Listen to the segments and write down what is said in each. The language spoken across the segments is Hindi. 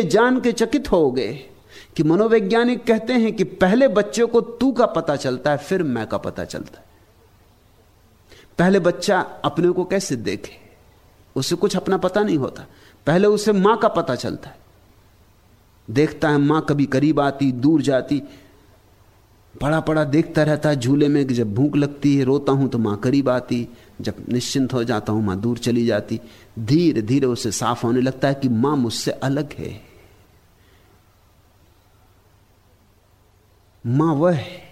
तुम ये जान के चकित हो गए कि मनोवैज्ञानिक कहते हैं कि पहले बच्चे को तू का पता चलता है, फिर मैं का पता चलता है। पहले बच्चा अपने को कैसे देखे? उसे कुछ अपना पता नहीं होता। पहले उसे माँ का पता चलता है। देखता है माँ कभी करीब आती, दूर जाती पड़ा पड़ा देखता रहता है, झूले में कि जब भूख लगती है, रोता हूँ तो माँ करीब आती, जब निश्चिंत हो जाता हूँ, माँ दूर चली जाती धीरे धीरे उसे साफ़ होने लगता है कि माँ मुझसे अलग है। माँ वह है।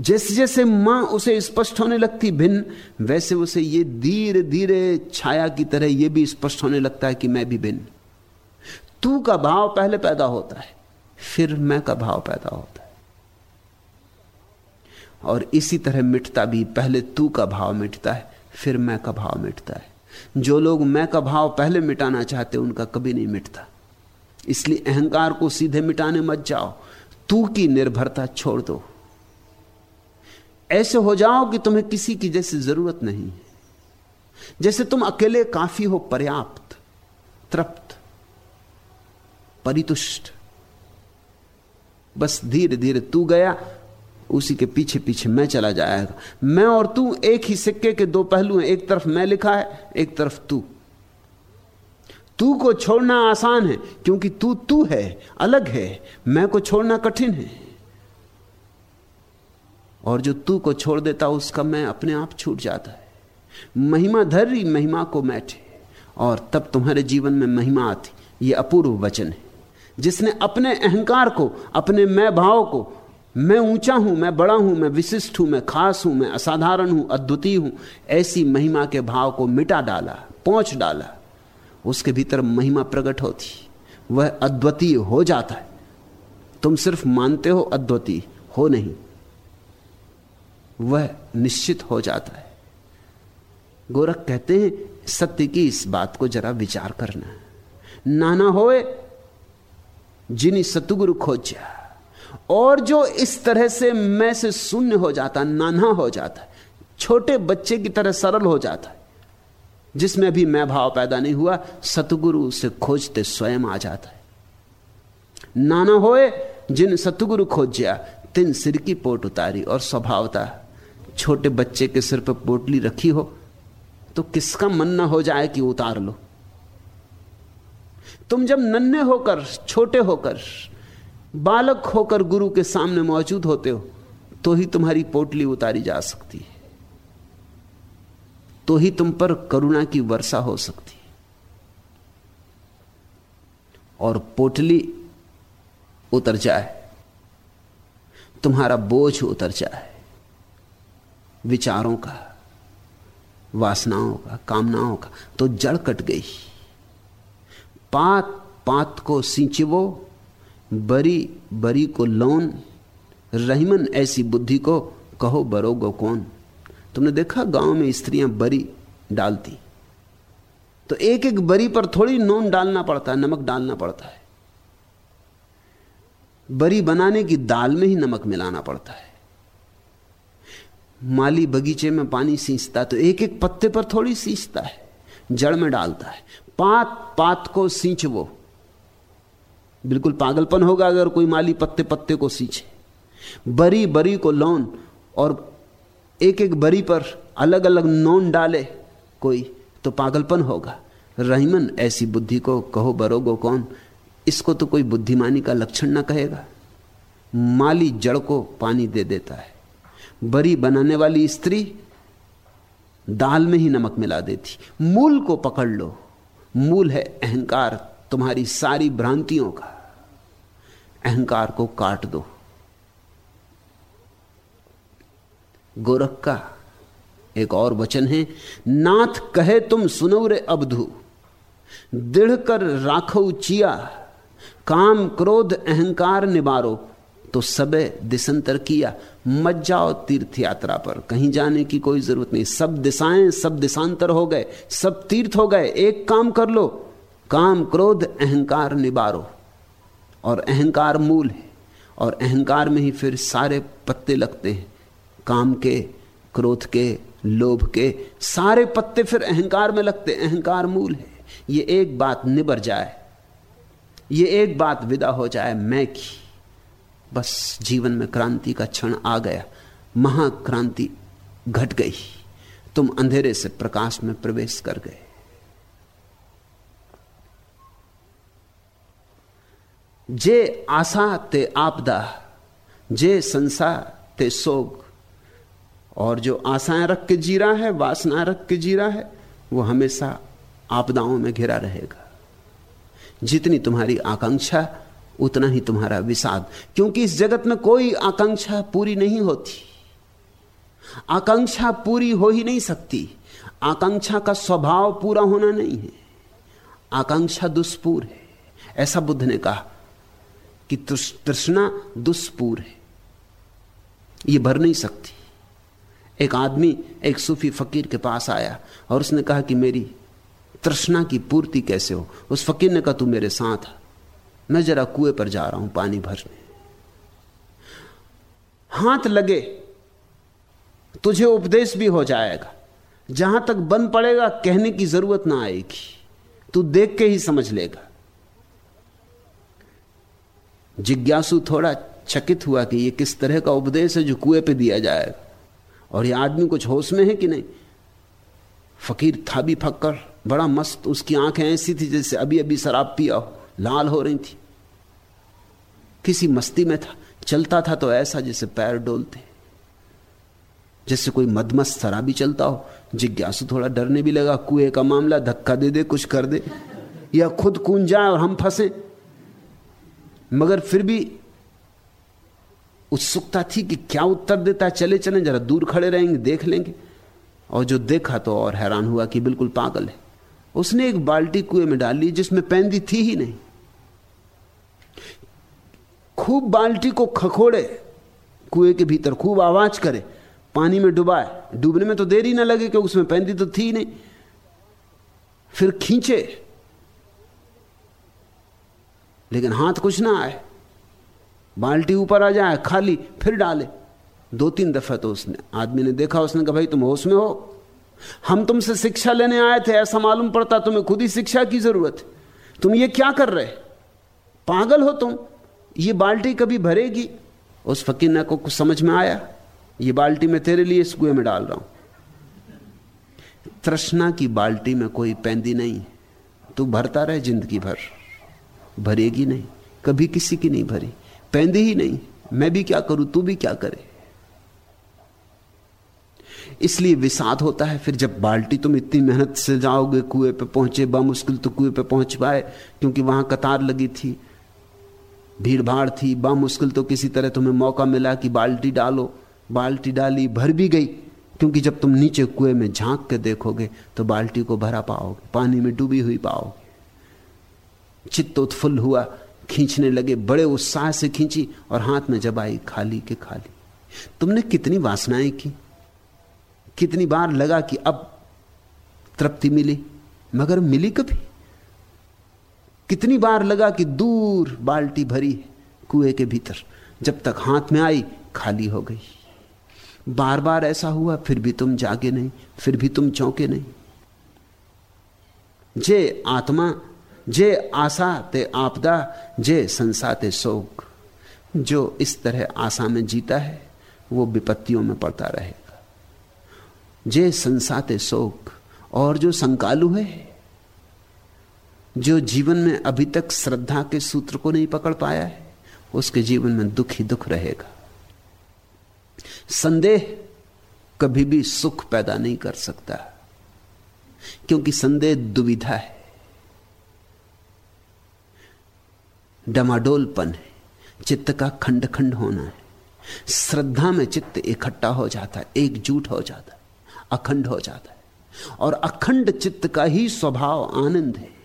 जैसे जैसे माँ उसे स्पष्ट होने लगती भिन्न, वैसे उसे ये धीरे धीरे छाया की तरह यह भी स्पष्ट होने लगता है कि मैं भी भिन्न। तू का भाव पहले पैदा होता है, फिर मैं का भाव पैदा होता है। और इसी तरह मिटता भी, पहले तू का भाव मिटता है, फिर मैं का भाव मिटता है। जो लोग मैं का भाव पहले मिटाना चाहते उनका कभी नहीं मिटता। इसलिए अहंकार को सीधे मिटाने मत जाओ। तू की निर्भरता छोड़ दो। ऐसे हो जाओ कि तुम्हें किसी की जैसी ज़रूरत नहीं है। जैसे तुम अकेले काफ़ी हो, पर्याप्त, तृप्त, परितुष्ट। बस धीरे धीरे तू गया, उसी के पीछे पीछे मैं चला जाएगा। मैं और तू एक ही सिक्के के दो पहलू हैं, एक तरफ़ मैं लिखा है, एक तरफ़ तू। तू को छोड़ना आसान है, क्योंकि तू तू है, अलग है, मैं को छोड़ना कठिन है। और जो तू को छोड़ देता, उसका मैं अपने आप छूट जाता है। महिमा धरी महिमा को मैठे। और तब तुम्हारे जीवन में महिमा आती। ये अपूर्व वचन है। जिसने अपने अहंकार को, अपने मैं भाव को, मैं ऊँचा हूँ, मैं बड़ा हूँ, मैं विशिष्ट हूँ, मैं खास हूँ, मैं असाधारण हूँ, अद्वितीय हूँ, ऐसी महिमा के भाव को मिटा डाला, पहुँच डाला। उसके भीतर महिमा प्रकट होती, वह अद्वितीय हो जाता है। तुम सिर्फ़ मानते हो अद्वितीय हो नहीं, वह निश्चित हो जाता है। गोरख कहते हैं, सत्य की इस बात को जरा विचार करना। नाना होए, जिनी सतुगुरु खोजा, और जो इस तरह से मैं से शून्य हो जाता, नाना हो जाता, छोटे बच्चे की तरह सरल हो जाता जिसमें अभी मैं भाव पैदा नहीं हुआ, सतगुरु उसे खोजते स्वयं आ जाता है। नाना होए, जिन सतगुरु खोजा तिन सिर की पोट उतारी और स्वभावता, छोटे बच्चे के सिर पर पोटली रखी हो तो किसका मन ना हो जाए कि उतार लो? तुम जब नन्हे होकर, छोटे होकर, बालक होकर गुरु के सामने मौजूद होते हो तो ही तुम्हारी पोटली उतारी जा सकती है। तो ही तुम पर करुणा की वर्षा हो सकती और पोटली उतर जाए, तुम्हारा बोझ उतर जाए, विचारों का, वासनाओं का, कामनाओं का तो जड़ कट गई। पात पात को सिंचवो, बरी बरी को लोन, रहीमन ऐसी बुद्धि को कहो बरोगो कौन? तुमने देखा गाँव में स्त्रियाँ बरी डालती? तो एक एक बरी पर थोड़ी नोन डालना पड़ता है, नमक डालना पड़ता है। बरी बनाने की दाल में ही नमक मिलाना पड़ता है। माली बगीचे में पानी सींचता तो एक एक पत्ते पर थोड़ी सींचता है, जड़ में डालता है। पात पात को सींच वो। बिल्कुल पागलपन होगा अगर कोई माली पत्ते पत्ते को सींचे। बरी बरी को लौन और एक एक बरी पर अलग अलग नोन डाले कोई तो पागलपन होगा। रहीमन, ऐसी बुद्धि को कहो बरोगो कौन? इसको तो कोई बुद्धिमानी का लक्षण ना कहेगा। माली जड़ को पानी दे देता है। बरी बनाने वाली स्त्री दाल में ही नमक मिला देती। मूल को पकड़ लो। मूल है अहंकार, तुम्हारी सारी भ्रांतियों का। अहंकार को काट दो। गोरख का एक और वचन है, नाथ कहे तुम सुनो रे अबधु, दृढ़ कर राखो चिया, काम क्रोध अहंकार निबारो तो सबे दिशंतर किया, मत जाओ तीर्थ यात्रा पर, कहीं जाने की कोई ज़रूरत नहीं, सब दिशाएँ, सब दिशांतर हो गए, सब तीर्थ हो गए, एक काम कर लो, काम क्रोध अहंकार निबारो और अहंकार मूल है, और अहंकार में ही फिर सारे पत्ते लगते हैं काम के, क्रोध के, लोभ के, सारे पत्ते फिर अहंकार में लगते, अहंकार मूल है। ये एक बात निबर जाए, ये एक बात विदा हो जाए, मैं की। बस जीवन में क्रांति का क्षण आ गया, महाक्रांति घट गई, तुम अंधेरे से प्रकाश में प्रवेश कर गए। जे आशा ते आपदा, जे संसा ते सोग और जो आशाएँ रख के जी रहा है, वासनाएँ रख के जी रहा है, वो हमेशा आपदाओं में घिरा रहेगा। जितनी तुम्हारी आकांक्षा, उतना ही तुम्हारा विषाद। क्योंकि इस जगत में कोई आकांक्षा पूरी नहीं होती। आकांक्षा पूरी हो ही नहीं सकती। आकांक्षा का स्वभाव पूरा होना नहीं है। आकांक्षा दुष्पूर है। ऐसा बुद्ध ने कहा कि तृष्णा दुष्पूर है। ये भर नहीं सकती। एक आदमी, एक सूफी फकीर के पास आया और उसने कहा कि मेरी तृष्णा की पूर्ति कैसे हो? उस फकीर ने कहा, तू मेरे साथ मैं जरा कुएँ पर जा रहा हूँ पानी भरने। हाथ लगे, तुझे उपदेश भी हो जाएगा। जहाँ तक बन पड़ेगा, कहने की ज़रूरत ना आएगी। तू देख के ही समझ लेगा। जिज्ञासु थोड़ा चकित हुआ कि यह किस तरह का उपदेश है जो कुएँ पे दिया जाएगा। और ये आदमी कुछ होश में है कि नहीं? फकीर था भी फक्कर बड़ा मस्त, उसकी आँखें ऐसी थी जैसे अभी अभी शराब पिया हो, लाल हो रही थी। किसी मस्ती में था, चलता था तो ऐसा जैसे पैर डोलते। जैसे कोई मदमस्त शराबी चलता हो, जिज्ञासु थोड़ा डरने भी लगा, कुएँ का मामला, धक्का दे दे, कुछ कर दे, या खुद कून जाए और हम फंसे। मगर फिर भी उत्सुकता थी कि क्या उत्तर देता है? चले चले, जरा दूर खड़े रहेंगे, देख लेंगे। और जो देखा तो और हैरान हुआ कि बिल्कुल पागल है। उसने एक बाल्टी कुएँ में डाल ली जिसमें पैंदी थी ही नहीं। खूब बाल्टी को खखोड़े, कुएँ के भीतर खूब आवाज़ करे, पानी में डुबाए। डूबने में तो देर ही ना लगे, क्योंकि उसमें पैंदी तो थी नहीं। फिर खींचे। लेकिन हाथ कुछ ना आए। बाल्टी ऊपर आ जाए, खाली, फिर डाले। दो तीन दफ़ा तो उसने, आदमी ने देखा, उसने कहा, भाई, तुम होश में हो। हम तुमसे शिक्षा लेने आए थे, ऐसा मालूम पड़ता, तुम्हें खुद ही शिक्षा की ज़रूरत है। तुम ये क्या कर रहे पागल हो तुम। ये बाल्टी कभी भरेगी? उस फकीर ने को कुछ समझ में आया, ये बाल्टी मैं तेरे लिए इस कुएँ में डाल रहा हूँ। तृष्णा की बाल्टी में कोई पैंदी नहीं। तू भरता रहे ज़िंदगी भर। भरेगी नहीं। कभी किसी की नहीं भरी। पैंदी ही नहीं। मैं भी क्या करूँ, तू भी क्या करे? इसलिए विषाद होता है, फिर जब बाल्टी तुम इतनी मेहनत से जाओगे, कुएँ पे पहुँचे, बामुश्किल तो कुएँ पे पहुँच पाए, क्योंकि वहाँ कतार लगी थी भीड़ भाड़ थी, बामुश्किल तो किसी तरह तुम्हें मौका मिला कि बाल्टी डालो। बाल्टी डाली, भर भी गई, क्योंकि जब तुम नीचे कुएँ में झाँक के देखोगे तो बाल्टी को भरा पाओगे, पानी में डूबी हुई पाओगे। चित्त उत्फुल्ल हुआ खींचने लगे, बड़े उत्साह से खींची और हाथ में जब आई खाली के खाली। तुमने कितनी वासनाएँ की? कितनी बार लगा कि अब तृप्ति मिली, मगर मिली कभी? कितनी बार लगा कि दूर बाल्टी भरी कुएँ के भीतर, जब तक हाथ में आई खाली हो गई। बार बार ऐसा हुआ, फिर भी तुम जागे नहीं, फिर भी तुम चौंके नहीं। जे आत्मा जे आशा ते आपदा, जे संसाते शोक। जो इस तरह आशा में जीता है, वो विपत्तियों में पड़ता रहेगा। जे संसाते शोक और जो संकालु है, जो जीवन में अभी तक श्रद्धा के सूत्र को नहीं पकड़ पाया है, उसके जीवन में दुख ही दुख रहेगा। संदेह कभी भी सुख पैदा नहीं कर सकता, क्योंकि संदेह दुविधा है। डमाडोलपन है। चित्त का खंड खंड होना है। श्रद्धा में चित्त इकट्ठा हो जाता है, एकजुट हो जाता है, अखंड हो जाता है। और अखंड चित्त का ही स्वभाव आनंद है।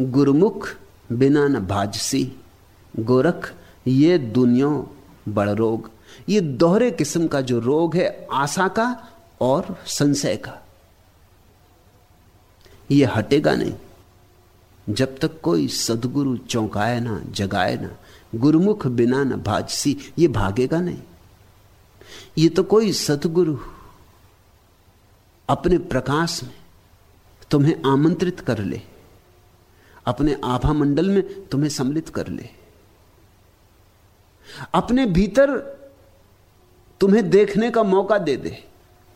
गुरुमुख बिना न भाजसी, गोरख ये दुनिया बड़ रोग। ये दोहरे किस्म का जो रोग है, आशा का और संशय का। ये हटेगा नहीं। जब तक कोई सदगुरु चौंकाए ना, जगाए ना, गुरुमुख बिना न भाजसी, ये भागेगा नहीं। ये तो कोई सतगुरु अपने प्रकाश में तुम्हें आमंत्रित कर ले, अपने आभा मंडल में तुम्हें सम्मिलित कर ले, अपने भीतर तुम्हें देखने का मौका दे दे,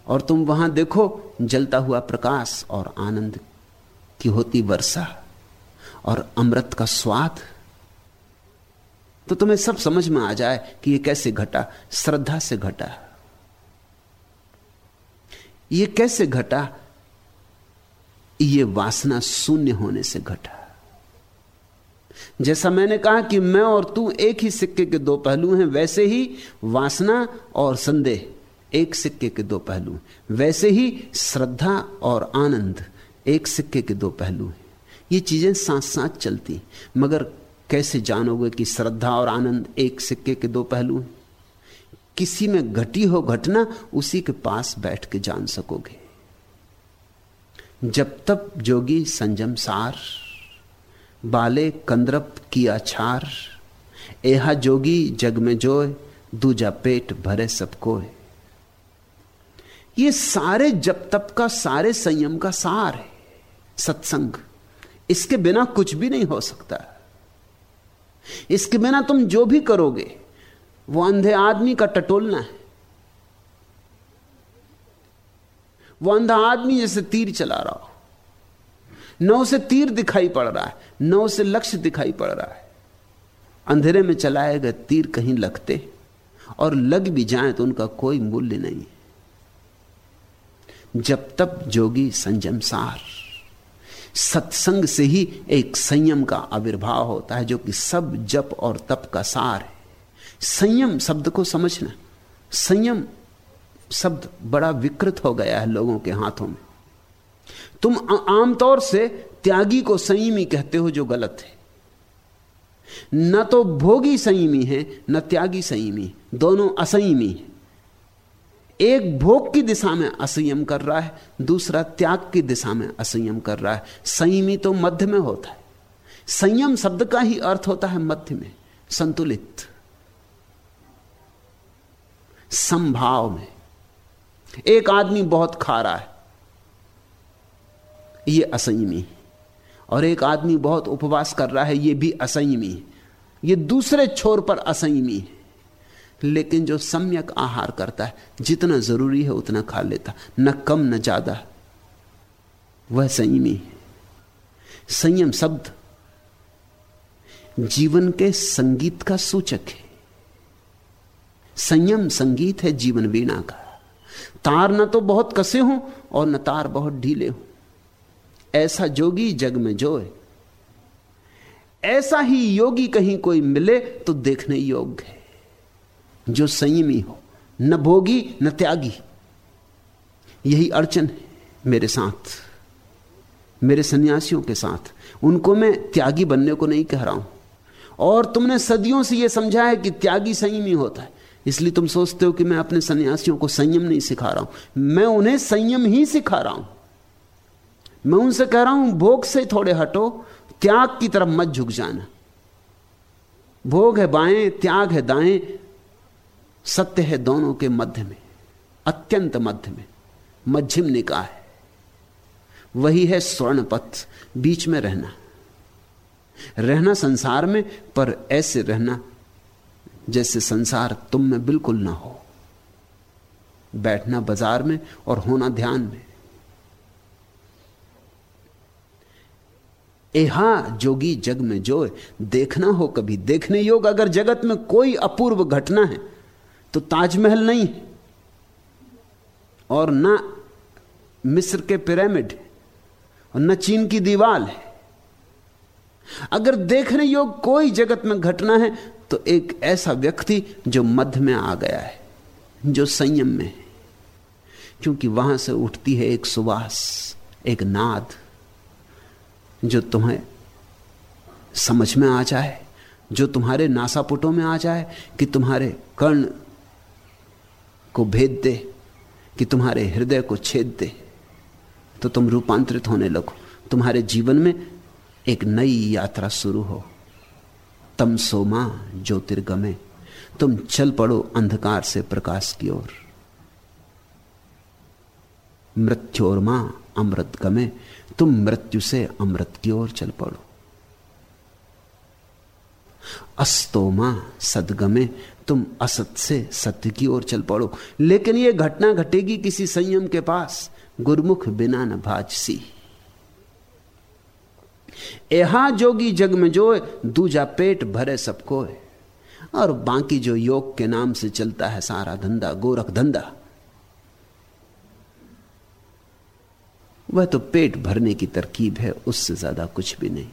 और तुम वहाँ देखो, जलता हुआ प्रकाश और आनंद की होती वर्षा और अमृत का स्वाद। तो तुम्हें सब समझ में आ जाए कि यह कैसे घटा, श्रद्धा से घटा। यह कैसे घटा, ये वासना शून्य होने से घटा। जैसा मैंने कहा कि मैं और तू एक ही सिक्के के दो पहलू हैं, वैसे ही वासना और संदेह एक सिक्के के दो पहलू वैसे ही श्रद्धा और आनंद। एक सिक्के के दो पहलू हैं। ये चीज़ें साथ साथ चलती मगर कैसे जानोगे कि श्रद्धा और आनंद एक सिक्के के दो पहलू हैं? किसी में घटी हो घटना, उसी के पास बैठ के जान सकोगे। जब तब जोगी संजम सार, बाले कंद्रप किया छार एहा जोगी जग में जोय दूजा पेट भरे सबको ये सारे जब तब का, सारे संयम का सार है। सत्संग। इसके बिना कुछ भी नहीं हो सकता। इसके बिना तुम जो भी करोगे, वो अंधे आदमी का टटोलना है। वो अंधा आदमी जैसे तीर चला रहा हो। न उसे तीर दिखाई पड़ रहा है, न उसे लक्ष्य दिखाई पड़ रहा है। अंधेरे में चलाए गए तीर कहीं लगते और लग भी जाए तो उनका कोई मूल्य नहीं जब तब जोगी संयम सार। सत्संग से ही एक संयम का आविर्भाव होता है, जो कि सब जप और तप का सार है। संयम शब्द को समझना। संयम शब्द बड़ा विकृत हो गया है लोगों के हाथों में। तुम आमतौर से त्यागी को संयमी कहते हो, जो गलत है। न तो भोगी संयमी है, न त्यागी संयमी। दोनों असंयमी है। एक भोग की दिशा में असंयम कर रहा है, दूसरा त्याग की दिशा में असंयम कर रहा है। संयमी तो मध्य में होता है। संयम शब्द का ही अर्थ होता है मध्य में, संतुलित। संभाव में। एक आदमी बहुत खा रहा है, ये असंयमी और एक आदमी बहुत उपवास कर रहा है, ये भी असंयमी ये दूसरे छोर पर असंयमी है। लेकिन जो सम्यक आहार करता है, जितना ज़रूरी है उतना खा लेता न कम, न ज़्यादा। वह संयमी है। संयम शब्द जीवन के संगीत का सूचक है। संयम संगीत है जीवन वीणा का। तार न तो बहुत कसे हो और न तार बहुत ढीले हो। ऐसा जोगी जग में जोए। ऐसा ही योगी कहीं कोई मिले तो देखने योग्य है। जो संयमी हो। न भोगी, न त्यागी। यही अड़चन है मेरे साथ, मेरे सन्यासियों के साथ। उनको मैं त्यागी बनने को नहीं कह रहा हूँ। और तुमने सदियों से यह समझा है कि त्यागी संयमी होता है। इसलिए तुम सोचते हो कि मैं अपने सन्यासियों को संयम नहीं सिखा रहा हूँ। मैं उन्हें संयम ही सिखा रहा हूँ। मैं उनसे कह रहा हूँ, भोग से थोड़े हटो, त्याग की तरफ़ मत झुक जाना। भोग है बाएँ, त्याग है दाएँ सत्य है दोनों के मध्य में, अत्यंत मध्य में, मध्यम निकाय वही है स्वर्ण पथ बीच में रहना। रहना संसार में, पर ऐसे रहना जैसे संसार तुम में बिल्कुल ना हो। बैठना बाज़ार में और होना ध्यान में। एहा जोगी जग में जो देखना हो कभी। देखने योग अगर जगत में कोई अपूर्व घटना है तो ताजमहल नहीं है और ना मिस्र के पिरामिड और न चीन की दीवाल है। अगर देखने योग कोई जगत में घटना है तो एक ऐसा व्यक्ति जो मध्य में आ गया है, जो संयम में है, क्योंकि वहाँ से उठती है एक सुवास, एक नाद, जो तुम्हें समझ में आ जाए, जो तुम्हारे नासापुटों में आ जाए कि तुम्हारे कर्ण को भेद दे, कि तुम्हारे हृदय को छेद दे तो तुम रूपांतरित होने लगो। तुम्हारे जीवन में एक नई यात्रा शुरू हो। तम सोमा ज्योतिर्गमे, तुम चल पड़ो अंधकार से प्रकाश की ओर। मृत्योर्मा अमृत गमे, तुम मृत्यु से अमृत की ओर चल पड़ो। अस्तो माँ सदगमे तुम असत से सत्य की ओर चल पड़ो। लेकिन यह घटना घटेगी किसी संयम के पास। गुरमुख बिना न भाजसी। एहा जोगी जग में जो दूजा पेट भरे सबको और बाकी जो योग के नाम से चलता है, सारा धंधा, गोरख धंधा। वह तो पेट भरने की तरकीब है, उससे ज़्यादा कुछ भी नहीं।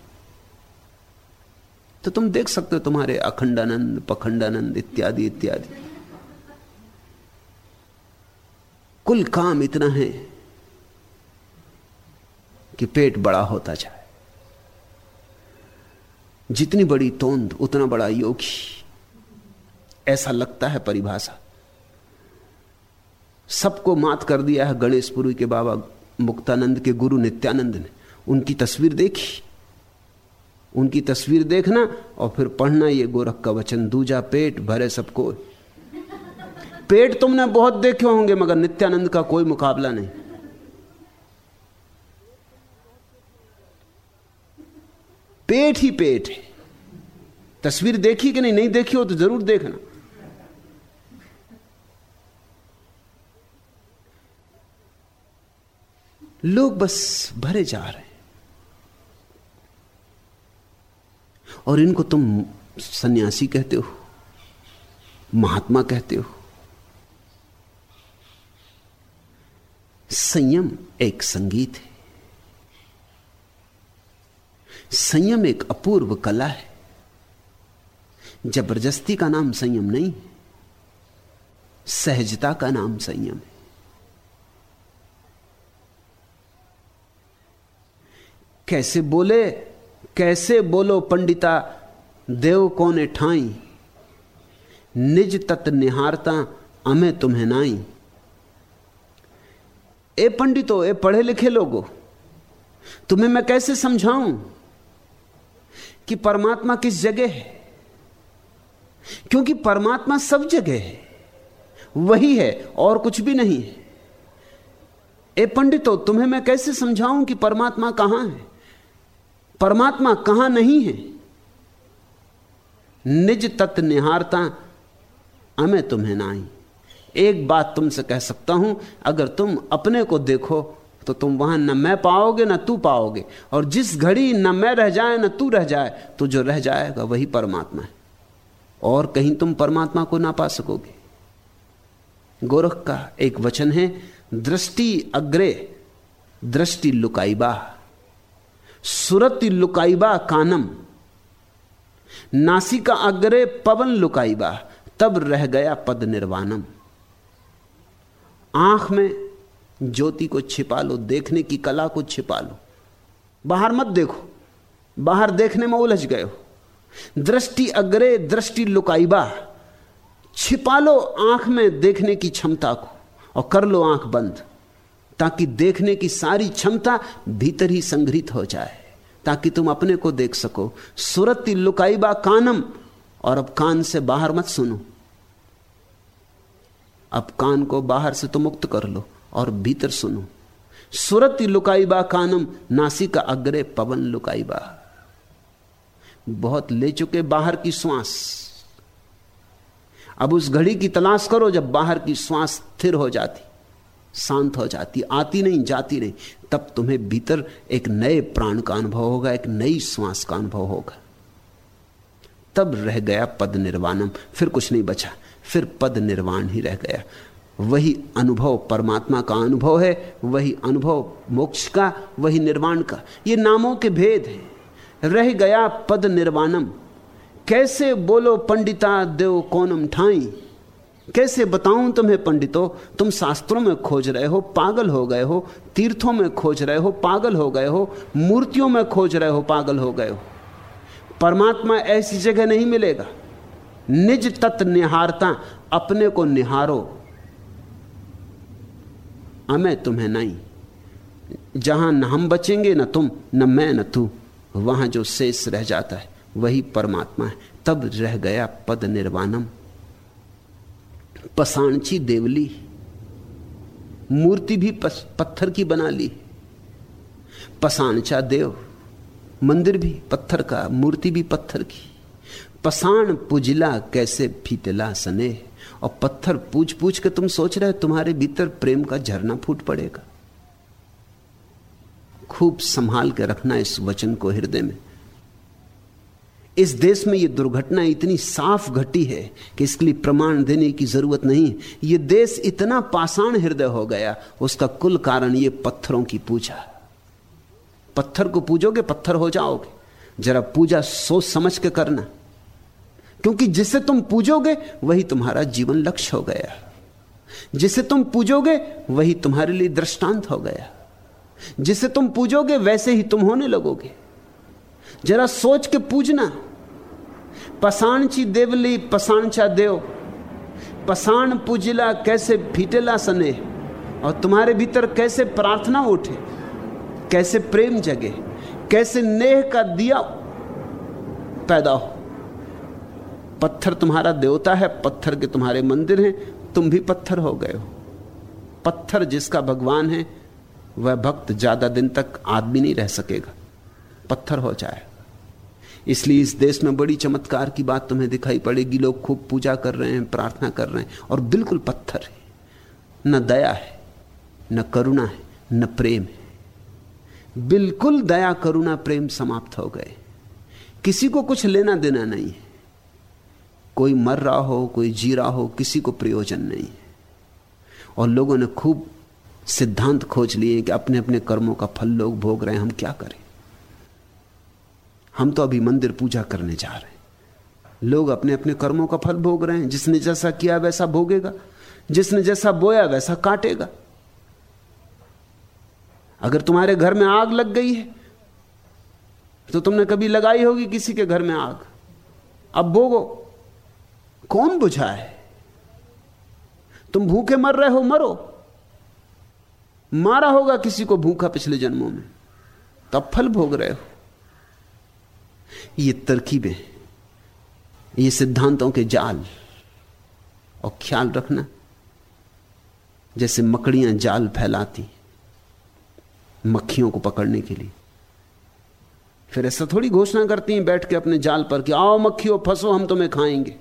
तो तुम देख सकते हो तुम्हारे अखंडानंद, पखंडानंद इत्यादि इत्यादि। कुल काम इतना है कि पेट बड़ा होता जाए। जितनी बड़ी तोंद, उतना बड़ा योगी। ऐसा लगता है परिभाषा। सबको मात कर दिया है गणेशपुरी के बाबा मुक्तानंद के गुरु नित्यानंद ने। उनकी तस्वीर देखी। उनकी तस्वीर देखना और फिर पढ़ना ये गोरख का वचन, दूजा पेट भरे सबको पेट तुमने बहुत देखे होंगे, मगर नित्यानंद का कोई मुकाबला नहीं। पेट ही पेट। है तस्वीर देखी कि नहीं? नहीं देखी हो तो ज़रूर देखना। लोग बस भरे जा रहे हैं। और इनको तुम सन्यासी कहते हो, महात्मा कहते हो। संयम एक संगीत है। संयम एक अपूर्व कला है। ज़बरदस्ती का नाम संयम नहीं, सहजता का नाम संयम है। कैसे बोले कैसे बोलो पंडिता, देव कोने ठाई? निज तत् निहारता अमे तुम्हें नाई। ए पंडितो, ए पढ़े लिखे लोगो, तुम्हें मैं कैसे समझाऊं कि परमात्मा किस जगह है? क्योंकि परमात्मा सब जगह है, वही है और कुछ भी नहीं है। ए पंडितो, तुम्हें मैं कैसे समझाऊं कि परमात्मा कहाँ है? परमात्मा कहाँ नहीं है? निज तत् निहारता हमें तुम्हें नाई। एक बात तुमसे कह सकता हूँ, अगर तुम अपने को देखो तो तुम वहाँ न मैं पाओगे, न तू पाओगे। और जिस घड़ी न मैं रह जाए, न तू रह जाए तो जो रह जाएगा वही परमात्मा है। और कहीं तुम परमात्मा को ना पा सकोगे। गोरख का एक वचन है, दृष्टि अग्रे, दृष्टि लुकाईबा सुरति लुकाईबा कानम। नासिका अग्रे पवन लुकाईबा तब रह गया पद निर्वाणम। आँख में ज्योति को छिपा लो, देखने की कला को छिपा लो। बाहर मत देखो, बाहर देखने में उलझ गए हो। दृष्टि अग्रे दृष्टि लुकाईबा छिपा लो आँख में देखने की क्षमता को और कर लो आँख बंद। ताकि देखने की सारी क्षमता भीतर ही संग्रहित हो जाए, ताकि तुम अपने को देख सको। सुरति लुकाईबा कानम, और अब कान से बाहर मत सुनो। अब कान को बाहर से तो मुक्त कर लो और भीतर सुनो। सुरति लुकाईबा कानम, नासिका अग्रे पवन लुकाईबा बहुत ले चुके बाहर की श्वास। अब उस घड़ी की तलाश करो जब बाहर की श्वास स्थिर हो जाती। शांत हो जाती, आती नहीं, जाती नहीं। तब तुम्हें भीतर एक नए प्राण का अनुभव होगा, एक नई श्वास का अनुभव होगा। तब रह गया पद निर्वाणम, फिर कुछ नहीं बचा, फिर पद निर्वाण ही रह गया। वही अनुभव परमात्मा का अनुभव है, वही अनुभव मोक्ष का, वही निर्वाण का। ये नामों के भेद हैं। रह गया पद निर्वाणम। कैसे बोलो पंडिता देव कोनम ठाई? कैसे बताऊँ तुम्हें, पंडितों? तुम शास्त्रों में खोज रहे हो, पागल हो गए हो, तीर्थों में खोज रहे हो, पागल हो गए हो, मूर्तियों में खोज रहे हो, पागल हो गए हो। परमात्मा ऐसी जगह नहीं मिलेगा। निज तत् निहारता, अपने को निहारो। हमें तुम्हें नहीं। जहाँ न हम बचेंगे, न तुम, न मैं, न तू, वहाँ जो शेष रह जाता है, वही परमात्मा है। तब रह गया पद निर्वाणम। पसाणची देवली मूर्ति भी पत्थर की बना ली। पसाणचा देव, मंदिर भी पत्थर का, मूर्ति भी पत्थर की। पसाण पुजला कैसे फीतला सने और पत्थर पूछ पूछ के तुम सोच रहे तुम्हारे भीतर प्रेम का झरना फूट पड़ेगा। खूब संभाल के रखना इस वचन को हृदय में। इस देश में यह दुर्घटना इतनी साफ़ घटी है कि इसके लिए प्रमाण देने की ज़रूरत नहीं। यह देश इतना पाषाण हृदय हो गया, उसका कुल कारण यह पत्थरों की पूजा। पत्थर को पूजोगे, पत्थर हो जाओगे। जरा पूजा सोच समझ के करना। क्योंकि जिसे तुम पूजोगे, वही तुम्हारा जीवन लक्ष्य हो गया। जिसे तुम पूजोगे, वही तुम्हारे लिए दृष्टांत हो गया। जिसे तुम पूजोगे, वैसे ही तुम होने लगोगे। जरा सोच के पूजना। पसाणची देवली पसाणचा देव। पसाण पूजिला कैसे फीटेला सने, और तुम्हारे भीतर कैसे प्रार्थना उठे, कैसे प्रेम जगे, कैसे नेह का दिया पैदा हो। पत्थर तुम्हारा देवता है, पत्थर के तुम्हारे मंदिर हैं, तुम भी पत्थर हो गए हो। पत्थर जिसका भगवान है, वह भक्त ज़्यादा दिन तक आदमी नहीं रह सकेगा, पत्थर हो जाए इसलिए इस देश में बड़ी चमत्कार की बात तुम्हें दिखाई पड़ेगी। लोग खूब पूजा कर रहे हैं, प्रार्थना कर रहे हैं और बिल्कुल पत्थर है। न दया है, न करुणा है, न प्रेम है। बिल्कुल दया, करुणा, प्रेम समाप्त हो गए। किसी को कुछ लेना देना नहीं है। कोई मर रहा हो, कोई जी रहा हो, किसी को प्रयोजन नहीं है। और लोगों ने खूब सिद्धांत खोज लिए कि अपने अपने कर्मों का फल लोग भोग रहे हैं, हम क्या करें? हम तो अभी मंदिर पूजा करने जा रहे हैं। लोग अपने अपने कर्मों का फल भोग रहे हैं। जिसने जैसा किया वैसा भोगेगा। जिसने जैसा बोया वैसा काटेगा। अगर तुम्हारे घर में आग लग गई है तो तुमने कभी लगाई होगी किसी के घर में आग? अब भोगो। कौन बुझाए? तुम भूखे मर रहे हो, मरो। मारा होगा किसी को भूखा पिछले जन्मों में। तब फल भोग रहे हो। ये तरकीबें, ये सिद्धांतों के जाल और ख्याल रखना, जैसे मकड़ियाँ जाल फैलाती मक्खियों को पकड़ने के लिए। फिर ऐसा थोड़ी घोषणा करती हैं बैठ के अपने जाल पर कि आओ मक्खियों, फंसो, हम तुम्हें खाएँगे।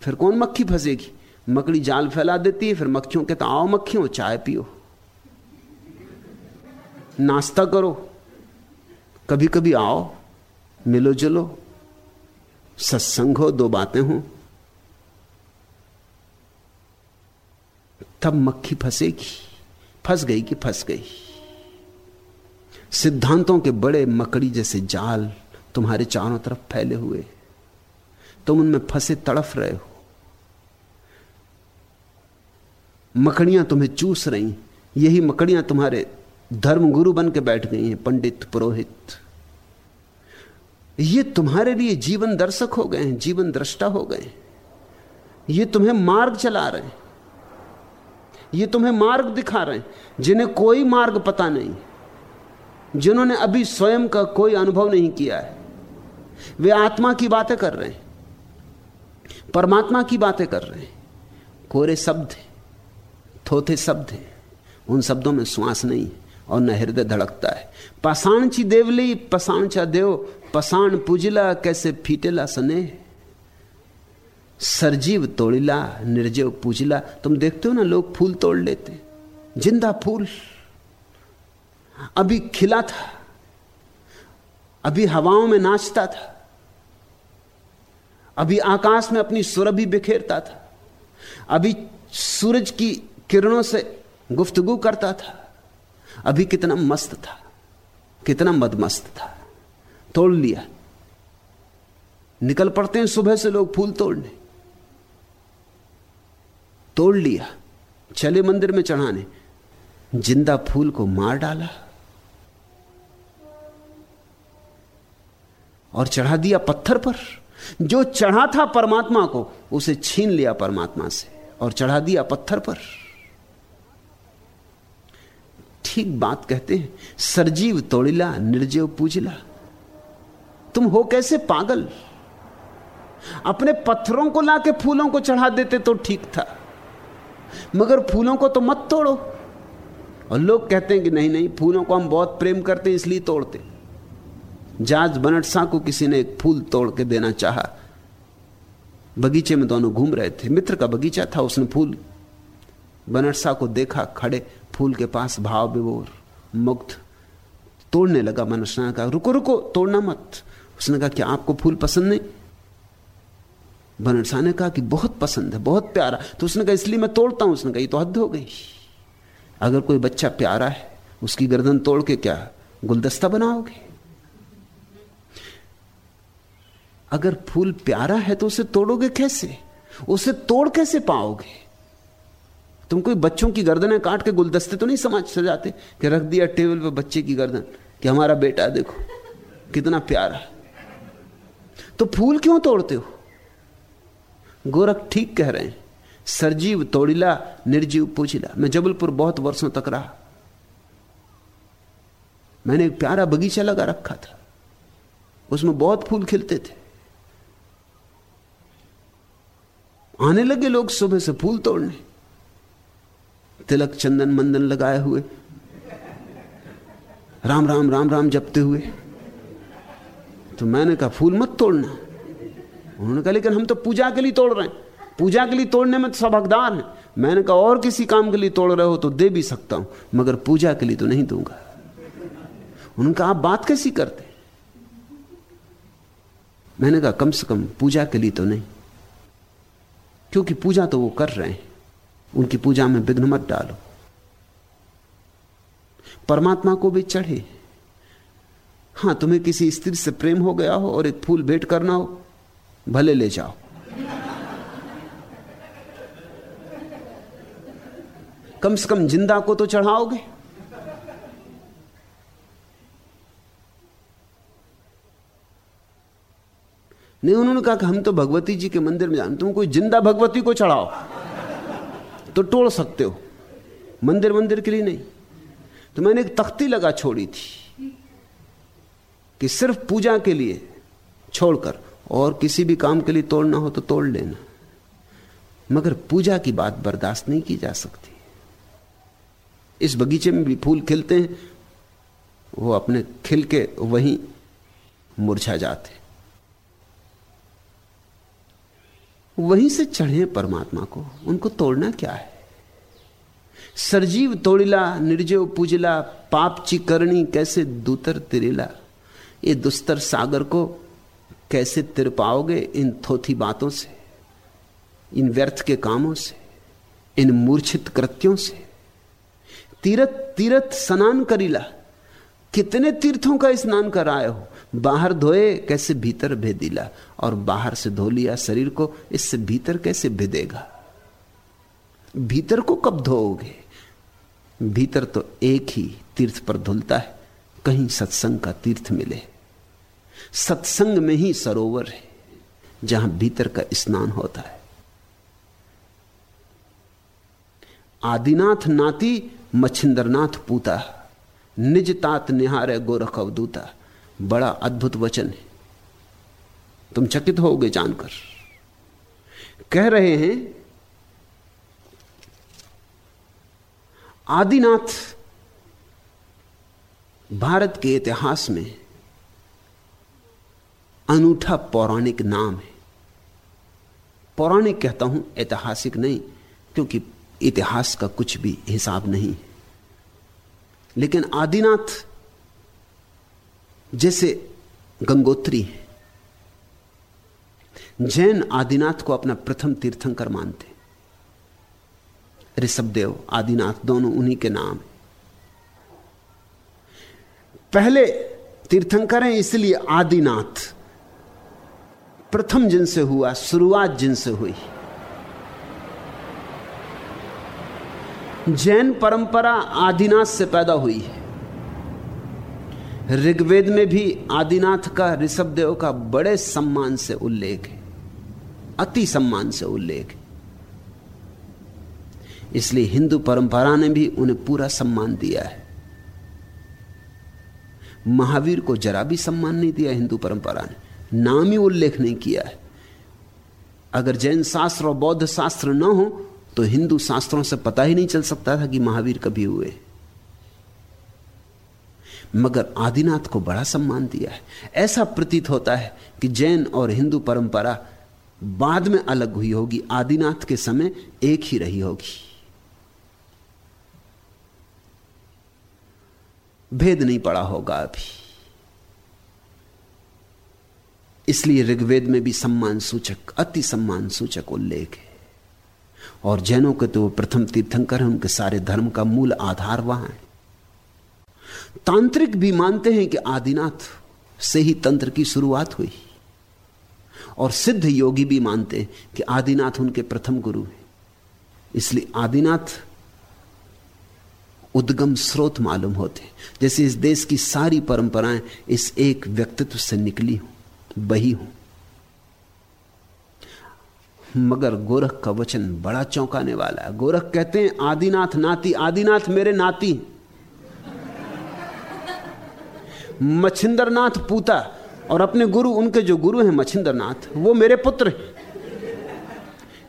फिर कौन मक्खी फंसेगी? मकड़ी जाल फैला देती है, फिर मक्खियों कहता, आओ मक्खियों, चाय पियो। नाश्ता करो। कभी कभी आओ मिलो जुलो, सत्संग हो, दो बातें हो। तब मक्खी फंसेगी, फंस गई कि फंस गई। सिद्धांतों के बड़े मकड़ी जैसे जाल तुम्हारे चारों तरफ़ फैले हुए। तुम उनमें फंसे तड़फ रहे हो। मकड़ियाँ तुम्हें चूस रही, यही मकड़ियाँ तुम्हारे धर्म गुरु बन के बैठ गई हैं, पंडित, पुरोहित। ये तुम्हारे लिए जीवन दर्शक हो गए हैं, जीवन दृष्टा हो गए हैं। ये तुम्हें मार्ग चला रहे हैं। ये तुम्हें मार्ग दिखा रहे हैं, जिन्हें कोई मार्ग पता नहीं, जिन्होंने अभी स्वयं का कोई अनुभव नहीं किया है। वे आत्मा की बातें कर रहे हैं, परमात्मा की बातें कर रहे हैं। कोरे शब्द हैं, थोथे शब्द हैं, उन शब्दों में श्वास नहीं और न हृदय धड़कता है। पाषाणची देवली पसाणचा देव पसाण पुजला, कैसे फीटेला सने सरजीव तोड़िला, निर्जीव पूजला। तुम देखते हो ना, लोग फूल तोड़ लेते। ज़िंदा फूल। अभी खिला था। अभी हवाओं में नाचता था। अभी आकाश में अपनी सुरभि बिखेरता था। अभी सूरज की किरणों से गुफ्तगु करता था। अभी कितना मस्त था, कितना मदमस्त था। तोड़ लिया। निकल पड़ते हैं सुबह से लोग फूल तोड़ने। तोड़ लिया, चले मंदिर में चढ़ाने। ज़िंदा फूल को मार डाला। और चढ़ा दिया पत्थर पर। जो चढ़ा था परमात्मा को, उसे छीन लिया परमात्मा से और चढ़ा दिया पत्थर पर। ठीक बात कहते हैं, सरजीव तोड़िला, निर्जीव पूजला। तुम हो कैसे पागल? अपने पत्थरों को लाके फूलों को चढ़ा देते तो ठीक था, मगर फूलों को तो मत तोड़ो। और लोग कहते हैं कि नहीं नहीं, फूलों को हम बहुत प्रेम करते हैं, इसलिए तोड़ते। जाज बनट को किसी ने एक फूल तोड़ के देना चाहा। बगीचे में दोनों घूम रहे थे, मित्र का बगीचा था, उसने फूल, बनट को देखा, खड़े, फूल के पास भाव विभोर मुग्ध तोड़ने लगा। शाह का रुको रुको, तोड़ना मत। उसने कहा कि आपको फूल पसंद नहीं? शाह ने कहा कि बहुत पसंद है, बहुत प्यारा। तो उसने कहा, इसलिए मैं तोड़ता हूँ। उसने कहा तो हद हो गई। अगर कोई बच्चा प्यारा है, उसकी गर्दन तोड़ के क्या गुलदस्ता बनाओगे? अगर फूल प्यारा है तो उसे तोड़ोगे कैसे? उसे तोड़ कैसे पाओगे? तुम कोई बच्चों की गर्दनें काट के गुलदस्ते तो नहीं समझ सजाते कि रख दिया टेबल पर बच्चे की गर्दन कि हमारा बेटा देखो, कितना प्यारा। तो फूल क्यों तोड़ते हो? गोरख ठीक कह रहे हैं। सरजीव तोड़िला, निर्जीव पूछिला। मैं जबलपुर बहुत वर्षों तक रहा। मैंने एक प्यारा बगीचा लगा रखा था। उसमें बहुत फूल खिलते थे। आने लगे लोग सुबह से फूल तोड़ने। तिलक चंदन मंदन लगाए हुए। राम राम राम राम जपते हुए। तो मैंने कहा, फूल मत तोड़ना। उन्होंने कहा, लेकिन हम तो पूजा के लिए तोड़ रहे हैं। पूजा के लिए तोड़ने में तो सब हकदार हैं। मैंने कहा, और किसी काम के लिए तोड़ रहे हो तो दे भी सकता हूँ, मगर पूजा के लिए तो नहीं दूँगा। उन्होंने कहा, आप बात कैसी करते? मैंने कहा, कम से कम पूजा के लिए तो नहीं, क्योंकि पूजा तो वो कर रहे हैं। उनकी पूजा में विघ्न मत डालो। परमात्मा को भी चढ़े। हाँ, तुम्हें किसी स्त्री से प्रेम हो गया हो और एक फूल भेंट करना हो, भले ले जाओ। कम से कम ज़िंदा को तो चढ़ाओगे। नहीं, उन्होंने कहा कि हम तो भगवती जी के मंदिर में जान तुम कोई ज़िंदा भगवती को चढ़ाओ तो तोड़ सकते हो। मंदिर मंदिर के लिए नहीं। तो मैंने एक तख्ती लगा छोड़ी थी। कि सिर्फ़ पूजा के लिए छोड़कर और किसी भी काम के लिए तोड़ना हो तो तोड़ लेना। मगर पूजा की बात बर्दाश्त नहीं की जा सकती। इस बगीचे में भी फूल खिलते हैं, वो अपने खिल के वहीं मुरझा जाते। वहीं से चढ़े परमात्मा को, उनको तोड़ना क्या है? सरजीव तोड़िला निर्जय पूजला, पाप ची करनी कैसे दूतर तिरिला। ये दुस्तर सागर को कैसे तिर पाओगे इन थोथी बातों से, इन व्यर्थ के कामों से, इन मूर्छित कृत्यों से? तीरथ तीरथ स्नान करीला। कितने तीर्थों का स्नान कर आए हो? बाहर धोए कैसे भीतर भेदिला? और बाहर से धो लिया शरीर को, इससे भीतर कैसे भेदेगा? भीतर को कब धोओगे? भीतर तो एक ही तीर्थ पर धुलता है, कहीं सत्संग का तीर्थ मिले। सत्संग में ही सरोवर है, जहाँ भीतर का स्नान होता है। आदिनाथ नाती मच्छिंद्रनाथ पूता, निज तात निहारे गोरख अवदूता बड़ा अद्भुत वचन है। तुम चकित होगे जानकर। कह रहे हैं, आदिनाथ, भारत के इतिहास में अनूठा पौराणिक नाम है। पौराणिक कहता हूँ, ऐतिहासिक नहीं, क्योंकि इतिहास का कुछ भी हिसाब नहीं है। लेकिन आदिनाथ जैसे गंगोत्री है। जैन आदिनाथ को अपना प्रथम तीर्थंकर मानते ऋषभदेव, आदिनाथ दोनों उन्हीं के नाम है। पहले तीर्थंकर हैं, इसलिए आदिनाथ। प्रथम जिनसे हुआ, शुरुआत जिनसे हुई। जैन परंपरा आदिनाथ से पैदा हुई है। ऋग्वेद में भी आदिनाथ का, ऋषभदेव का बड़े सम्मान से उल्लेख है। अति सम्मान से उल्लेख है। इसलिए हिंदू परंपरा ने भी उन्हें पूरा सम्मान दिया है। महावीर को जरा भी सम्मान नहीं दिया हिंदू परंपरा ने। नाम ही उल्लेख नहीं किया है। अगर जैन शास्त्र और बौद्ध शास्त्र न हो तो हिंदू शास्त्रों से पता ही नहीं चल सकता था कि महावीर कभी हुए। मगर आदिनाथ को बड़ा सम्मान दिया है। ऐसा प्रतीत होता है कि जैन और हिंदू परंपरा बाद में अलग हुई होगी। आदिनाथ के समय एक ही रही होगी। भेद नहीं पड़ा होगा अभी। इसलिए ऋग्वेद में भी सम्मान सूचक अति सम्मान सूचक उल्लेख है। और जैनों के तो प्रथम तीर्थंकर हैं, उनके सारे धर्म का मूल आधार वहाँ है। तांत्रिक भी मानते हैं कि आदिनाथ से ही तंत्र की शुरुआत हुई। और सिद्ध योगी भी मानते हैं कि आदिनाथ उनके प्रथम गुरु हैं। इसलिए आदिनाथ उद्गम स्रोत मालूम होते जैसे इस देश की सारी परंपराएँ इस एक व्यक्तित्व से निकली हूँ। बही हूँ। मगर गोरख का वचन बड़ा चौंकाने वाला है। गोरख कहते हैं, आदिनाथ नाती, आदिनाथ मेरे नाती मछिंदरनाथ पूता, और अपने गुरु, उनके जो गुरु हैं मछिंदरनाथ वो मेरे पुत्र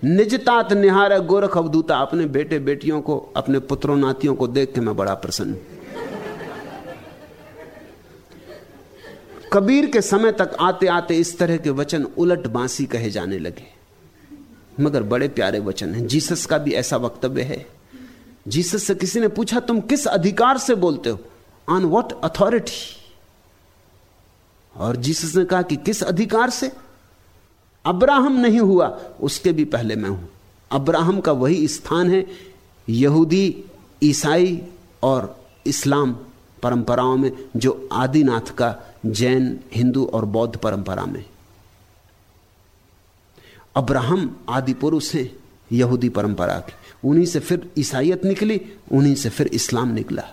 निजतात निहार गोरख अवधूता। अपने बेटे बेटियों को, अपने पुत्रों नातियों को देख के मैं बड़ा प्रसन्न कबीर के समय तक आते आते इस तरह के वचन उलट बांसी कहे जाने लगे। मगर बड़े प्यारे वचन हैं। जीसस का भी ऐसा वक्तव्य है। जीसस से किसी ने पूछा, तुम किस अधिकार से बोलते हो? ऑन वॉट अथॉरिटी और जीसस ने कहा कि किस अधिकार से? अब्राहम नहीं हुआ, उसके भी पहले मैं हूँ। अब्राहम का वही स्थान है, यहूदी, ईसाई और इस्लाम परंपराओं में जो आदिनाथ का जैन, हिंदू और बौद्ध परंपरा में। अब्राहम आदि पुरुष हैं, यहूदी परंपरा के। उन्हीं से फिर ईसाइत निकली, उन्हीं से फिर इस्लाम निकला।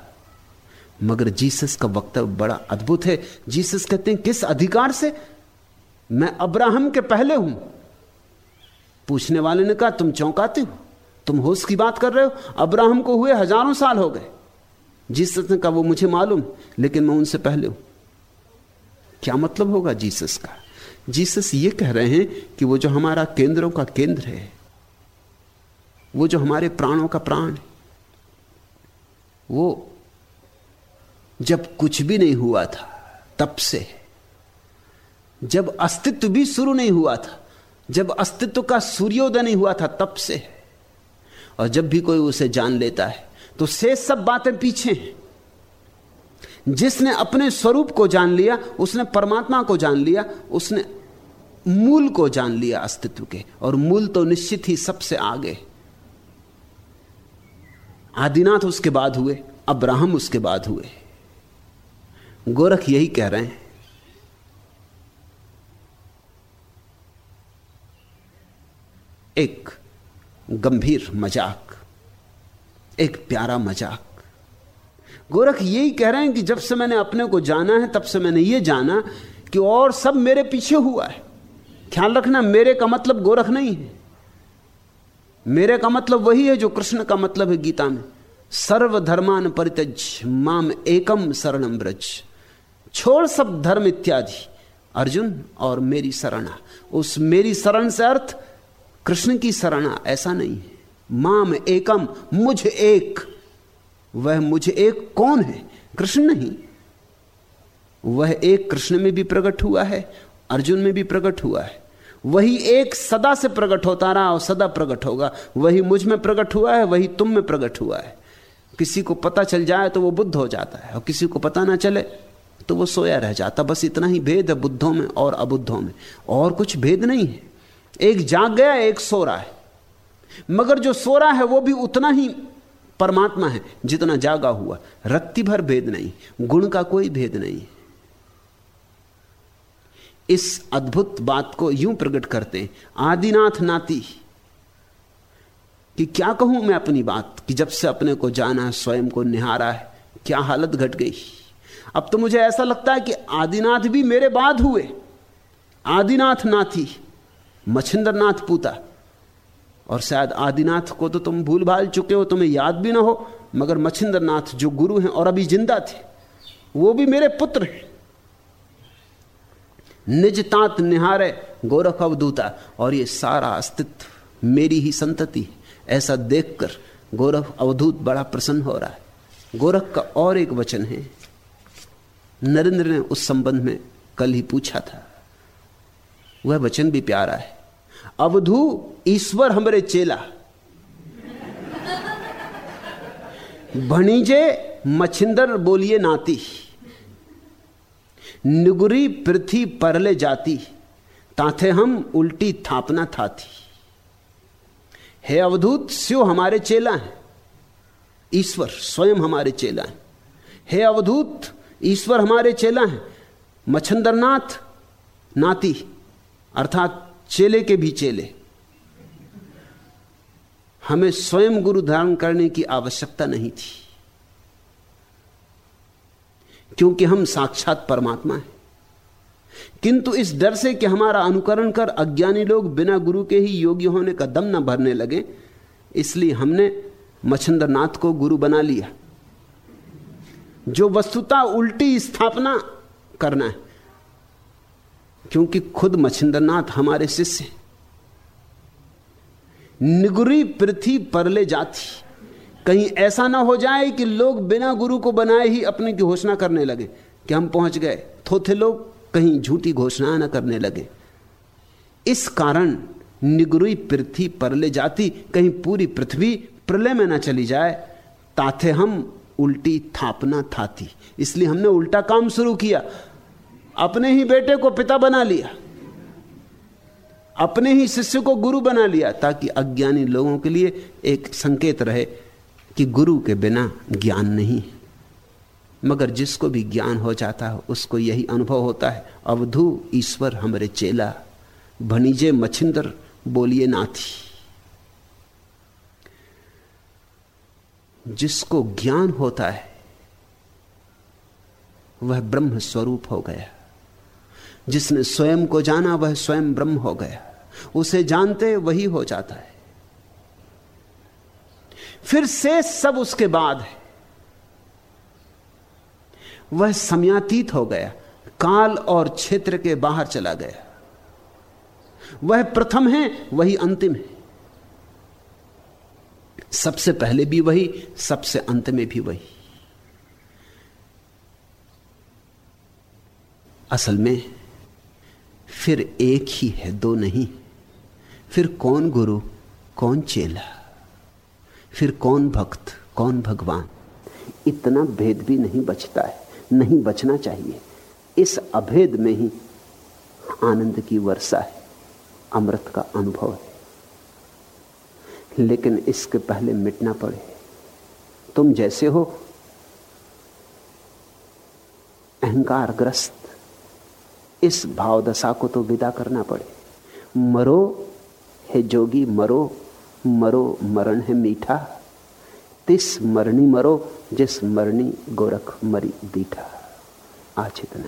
मगर जीसस का वक्तव्य बड़ा अद्भुत है। जीसस कहते हैं, किस अधिकार से? मैं अब्राहम के पहले हूँ। पूछने वाले ने कहा, तुम चौंकाते हो? तुम होश की बात कर रहे हो? अब्राहम को हुए हज़ारों साल हो गए। जीसस ने कहा, वो मुझे मालूम, लेकिन मैं उनसे पहले हूँ। क्या मतलब होगा जीसस का? जीसस ये कह रहे हैं कि वो जो हमारा केंद्रों का केंद्र है, वो जो हमारे प्राणों का प्राण है, वो जब कुछ भी नहीं हुआ था, तब से जब अस्तित्व भी शुरू नहीं हुआ था, जब अस्तित्व का सूर्योदय नहीं हुआ था, तब से और जब भी कोई उसे जान लेता है तो से सब बातें पीछे हैं। जिसने अपने स्वरूप को जान लिया, उसने परमात्मा को जान लिया, उसने मूल को जान लिया अस्तित्व के, और मूल तो निश्चित ही सबसे आगे। आदिनाथ उसके बाद हुए, अब्राहम उसके बाद हुए। गोरख यही कह रहे हैं। एक गंभीर मज़ाक, एक प्यारा मज़ाक। गोरख यही कह रहे हैं कि जब से मैंने अपने को जाना है, तब से मैंने ये जाना कि और सब मेरे पीछे हुआ है। ख्याल रखना, मेरे का मतलब गोरख नहीं है। मेरे का मतलब वही है जो कृष्ण का मतलब है गीता में। सर्वधर्मान परितज माम एकम शरणम ब्रज छोड़ सब धर्म इत्यादि। अर्जुन और मेरी शरणा। उस मेरी शरण से अर्थ, कृष्ण की शरणा, ऐसा नहीं है। माम एकम, मुझ एक। वह मुझे एक कौन है? कृष्ण नहीं। वह एक कृष्ण में भी प्रकट हुआ है, अर्जुन में भी प्रकट हुआ है। वही एक सदा से प्रकट होता रहा और सदा प्रकट होगा। वही मुझमें प्रकट हुआ है, वही तुम में प्रकट हुआ है। किसी को पता चल जाए तो वो बुद्ध हो जाता है और किसी को पता ना चले तो वो सोया रह जाता। बस इतना ही भेद है बुद्धों में और अबुद्धों में। और कुछ भेद नहीं है। एक जाग गया, एक सो रहा है। मगर जो सो रहा है वो भी उतना ही परमात्मा है, जितना जागा हुआ। रत्ती भर भेद नहीं, गुण का कोई भेद नहीं। इस अद्भुत बात को यूँ प्रकट करते हैं, आदिनाथ नाती। कि क्या कहूँ मैं अपनी बात, कि जब से अपने को जाना स्वयं को निहारा है, क्या हालत घट गई। अब तो मुझे ऐसा लगता है कि आदिनाथ भी मेरे बाद हुए। आदिनाथ नाथी मछिंद्र नाथ पूता और शायद आदिनाथ को तो तुम भूल भाल चुके हो, तुम्हें याद भी ना हो, मगर मछिंद्र नाथ जो गुरु हैं और अभी ज़िंदा थे, वो भी मेरे पुत्र हैं। निज तात निहारे गोरख अवधूता और ये सारा अस्तित्व मेरी ही संतति है। ऐसा देखकर गोरख अवधूत बड़ा प्रसन्न हो रहा है। गोरख का और एक वचन है। नरेंद्र ने उस संबंध में कल ही पूछा था। वह वचन भी प्यारा है। अवधू ईश्वर हमरे चेला। भणीजे मछिंदर बोलिए नाती। निगुरी पृथ्वी परले जाती, ताथे हम उल्टी थापना था थी हे अवधूत, स्यो हमारे चेला हैं। ईश्वर स्वयं हमारे चेला हैं। हे अवधूत, ईश्वर हमारे चेला हैं। मच्छंदरनाथ नाती, अर्थात चेले के भी चेले। हमें स्वयं गुरु धारण करने की आवश्यकता नहीं थी। क्योंकि हम साक्षात परमात्मा हैं। किंतु इस डर से कि हमारा अनुकरण कर अज्ञानी लोग बिना गुरु के ही योग्य होने का दम न भरने लगे, इसलिए हमने मच्छंद्रनाथ को गुरु बना लिया। जो वस्तुता उल्टी स्थापना करना है। क्योंकि खुद मच्छिंद्रनाथ हमारे शिष्य निगुरी पृथ्वी परले जाती। कहीं ऐसा ना हो जाए कि लोग बिना गुरु को बनाए ही अपने की घोषणा करने लगे। कि हम पहुँच गए। थोथे लोग कहीं झूठी घोषणा ना करने लगे। इस कारण निगुरी पृथ्वी परले जाती। कहीं पूरी पृथ्वी प्रलय में ना चली जाए। ताथे हम उल्टी थापना थाती। इसलिए हमने उल्टा काम शुरू किया। अपने ही बेटे को पिता बना लिया, अपने ही शिष्य को गुरु बना लिया, ताकि अज्ञानी लोगों के लिए एक संकेत रहे कि गुरु के बिना ज्ञान नहीं मगर जिसको भी ज्ञान हो जाता है, उसको यही अनुभव होता है, अवधु ईश्वर हमारे चेला, भनीजे मछिंदर बोलिए नाथी। जिसको ज्ञान होता है, वह ब्रह्म स्वरूप हो गया। जिसने स्वयं को जाना वह स्वयं ब्रह्म हो गया। उसे जानते वही हो जाता है। फिर से सब उसके बाद है। वह समयातीत हो गया। काल और क्षेत्र के बाहर चला गया। वह प्रथम है, वही अंतिम है। सबसे पहले भी वही, सबसे अंत में भी वही। असल में फिर एक ही है, दो नहीं। फिर कौन गुरु, कौन चेला? फिर कौन भक्त, कौन भगवान? इतना भेद भी नहीं बचता है, नहीं बचना चाहिए। इस अभेद में ही आनंद की वर्षा है, अमृत का अनुभव है। लेकिन इसके पहले मिटना पड़े। तुम जैसे हो, अहंकारग्रस्त। इस भावदशा को तो विदा करना पड़े। मरो है जोगी, मरो मरो, मरण है मीठा। तिस मरणी मरो, जिस मरणी गोरख मरी दीठा। आज इतना